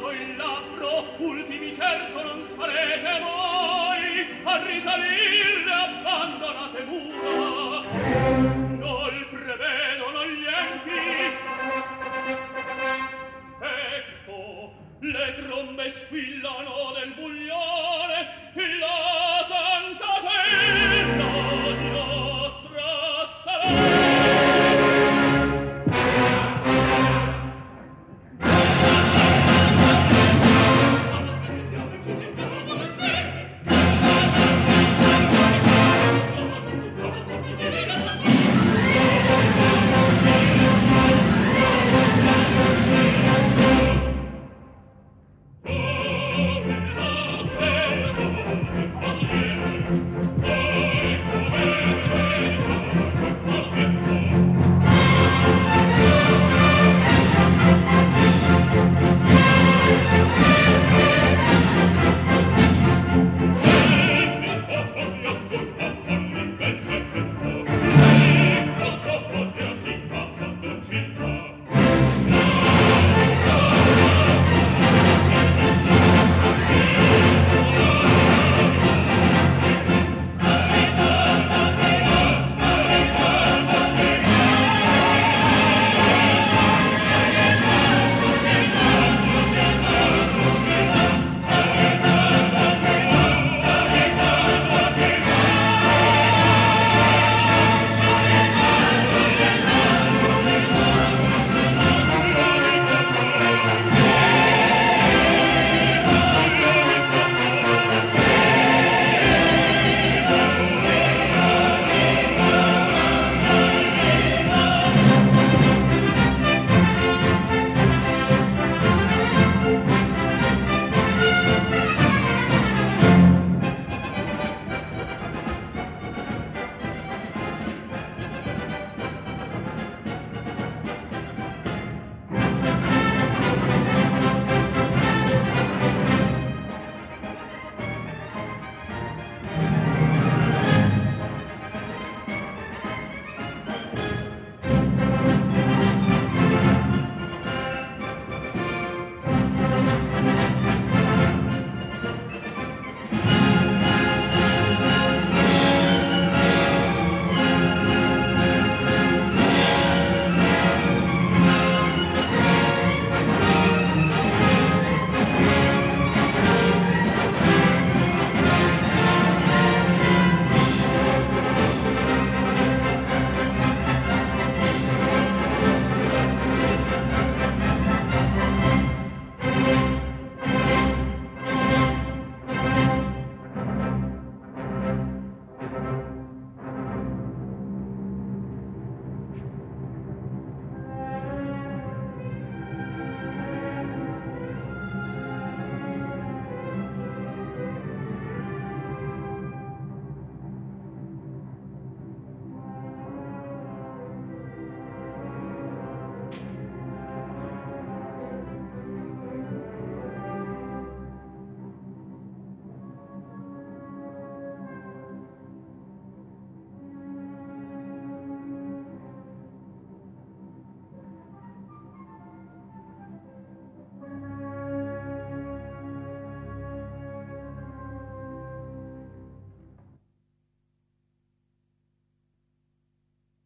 dato il labbro ultimi certo non sarete voi. A risalir abbandonate mura. Non prevedono gli empi. Ecco le trombe squillano del bullino